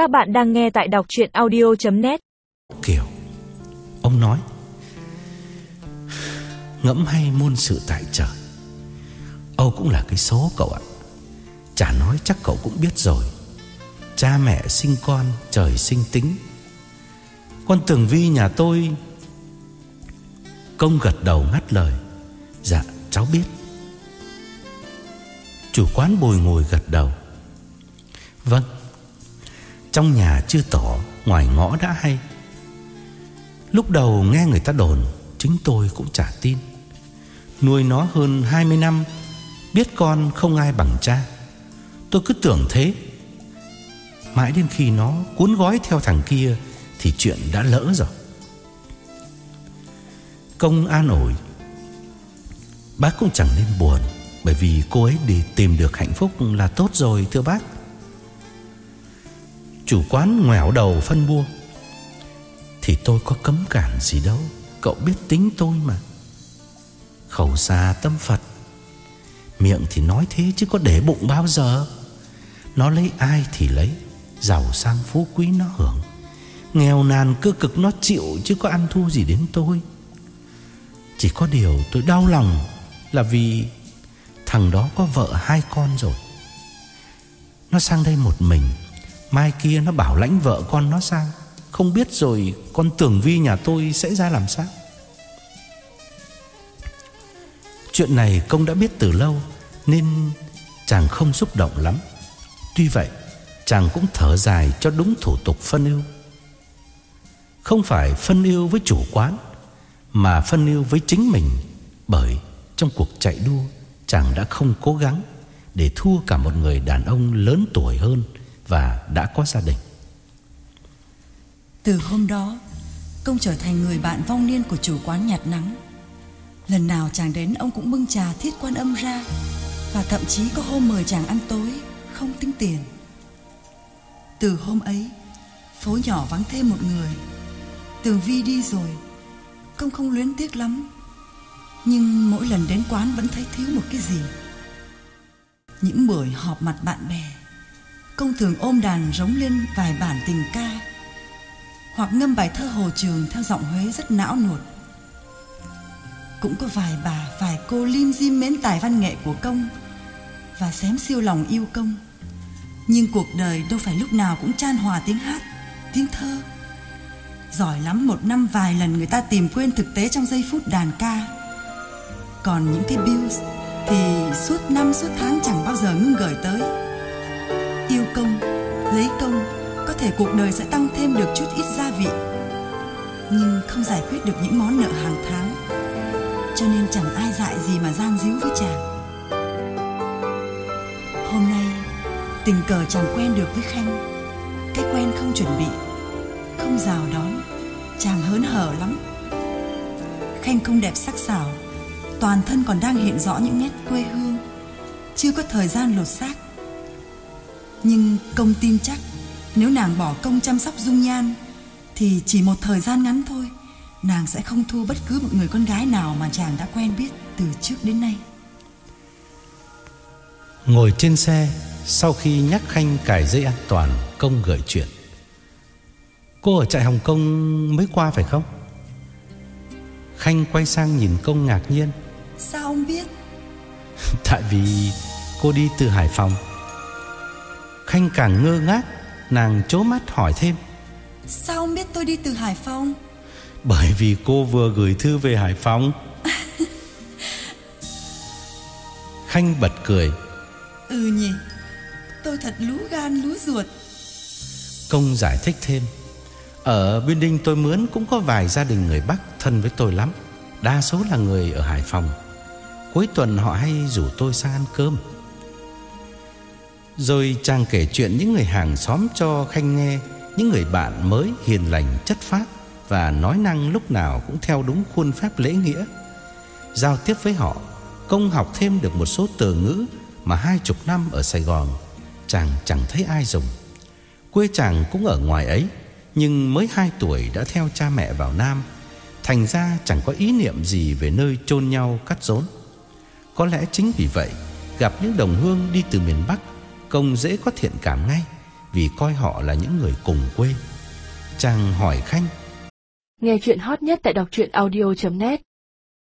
Các bạn đang nghe tại đọc chuyện audio.net Kiểu Ông nói, Ngẫm hay môn sự tại trời, Âu cũng là cái số cậu ạ. Chả nói chắc cậu cũng biết rồi, Cha mẹ sinh con, Trời sinh tính. Con Tường Vi nhà tôi, Công gật đầu ngắt lời Dạ cháu biết. Chủ quán bồi ngồi gật đầu Vâng trong nhà chưa tỏ Ngoài ngõ đã hay. Lúc đầu nghe người ta đồn, Chính tôi cũng chả tin. Nuôi nó hơn 20 năm, Biết con không ai bằng cha. Tôi cứ tưởng thế. Mãi đến khi nó cuốn gói theo thằng kia Thì chuyện đã lỡ rồi. Công an ủi, Bác cũng chẳng nên buồn, Bởi vì cô ấy đi tìm được hạnh phúc là tốt rồi, thưa bác. Chủ quán ngoẻo đầu phân bua. Thì tôi có cấm cản gì đâu, Cậu biết tính tôi mà. Khẩu xa tâm Phật, Miệng thì nói thế chứ có để bụng bao giờ. Nó lấy ai thì lấy, Giàu sang phú quý nó hưởng. Nghèo nàn cơ cực nó chịu Chứ có ăn thua gì đến tôi. Chỉ có điều tôi đau lòng Là vì Thằng đó có vợ hai con rồi. Nó sang đây một mình Mai kia nó bảo lãnh vợ con nó sang Không biết rồi Con tưởng vi nhà tôi sẽ ra làm sao? Chuyện này công đã biết từ lâu, Nên chàng không xúc động lắm. Tuy vậy, Chàng cũng thở dài cho đúng thủ tục phân ưu. Không phải phân ưu với chủ quán, Mà phân ưu với chính mình, Bởi trong cuộc chạy đua, Chàng đã không cố gắng Để thua cả một người đàn ông lớn tuổi hơn và đã có gia đình. Từ hôm đó, Công trở thành người bạn vong niên của chủ quán nhạt nắng. Lần nào chàng đến, ông cũng bưng trà thiết quan âm ra Và thậm chí có hôm mời chàng ăn tối, Không tính tiền. Từ hôm ấy, Phố nhỏ vắng thêm một người. Tường Vi đi rồi, Công không luyến tiếc lắm. Nhưng mỗi lần đến quán vẫn thấy thiếu một cái gì. Những buổi họp mặt bạn bè Công thường ôm đàn rống lên vài bản tình ca Hoặc ngâm bài thơ Hồ Trường theo giọng Huế rất não nuột cũng có vài bà, vài cô lim dim mến tài văn nghệ của công và xém siêu lòng yêu công. Nhưng cuộc đời đâu phải lúc nào cũng chan hòa tiếng hát, tiếng thơ. Giỏi lắm một năm vài lần người ta tìm quên thực tế trong giây phút đàn ca. Còn những cái bills thì suốt năm suốt tháng chẳng bao giờ ngưng gửi tới. Thể cuộc đời sẽ tăng thêm được chút ít gia vị. Nhưng không giải quyết được những món nợ hàng tháng. Cho nên chẳng ai dại gì mà gian díu với chàng. Hôm nay, Tình cờ chàng quen được với Khanh. Cái quen không chuẩn bị, Không rào đón, Chàng hớn hở lắm. Khanh không đẹp sắc sảo, Toàn thân còn đang hiện rõ những nét quê hương. Chưa có thời gian lột xác. Nhưng công tin chắc nếu nàng bỏ công chăm sóc dung nhan Thì chỉ một thời gian ngắn thôi nàng sẽ không thua bất cứ một người con gái nào mà chàng đã quen biết từ trước đến nay. Ngồi trên xe, sau khi nhắc Khanh cài dây an toàn, công gợi chuyện. Cô ở trại Hồng Kông mới qua phải không? Khanh quay sang nhìn công ngạc nhiên. Sao ông biết? Tại vì cô đi từ Hải Phòng. Khanh càng ngơ ngác, nàng chố mắt hỏi thêm. Sao ông biết tôi đi từ Hải Phòng? Bởi vì cô vừa gửi thư về Hải Phòng. Khanh bật cười. Ừ nhỉ Tôi thật lú gan lú ruột. Công giải thích thêm. Ở Biên Đinh tôi mướn cũng có vài gia đình người Bắc thân với tôi lắm. Đa số là người ở Hải Phòng. Cuối tuần họ hay rủ tôi sang ăn cơm rồi chàng kể chuyện những người hàng xóm cho Khanh nghe Những người bạn mới hiền lành chất phát và nói năng lúc nào cũng theo đúng khuôn phép lễ nghĩa. Giao tiếp với họ, công học thêm được một số từ ngữ mà hai chục năm ở Sài Gòn chàng chẳng thấy ai dùng. Quê chàng cũng ở ngoài ấy, nhưng mới 2 tuổi đã theo cha mẹ vào Nam, thành ra chẳng có ý niệm gì về nơi chôn nhau cắt rốn. Có lẽ chính vì vậy, gặp những đồng hương đi từ miền Bắc, công dễ có thiện cảm ngay, Vì coi họ là những người cùng quê. Chàng hỏi Khanh, Nghe chuyện hot nhất tại đọc audio.net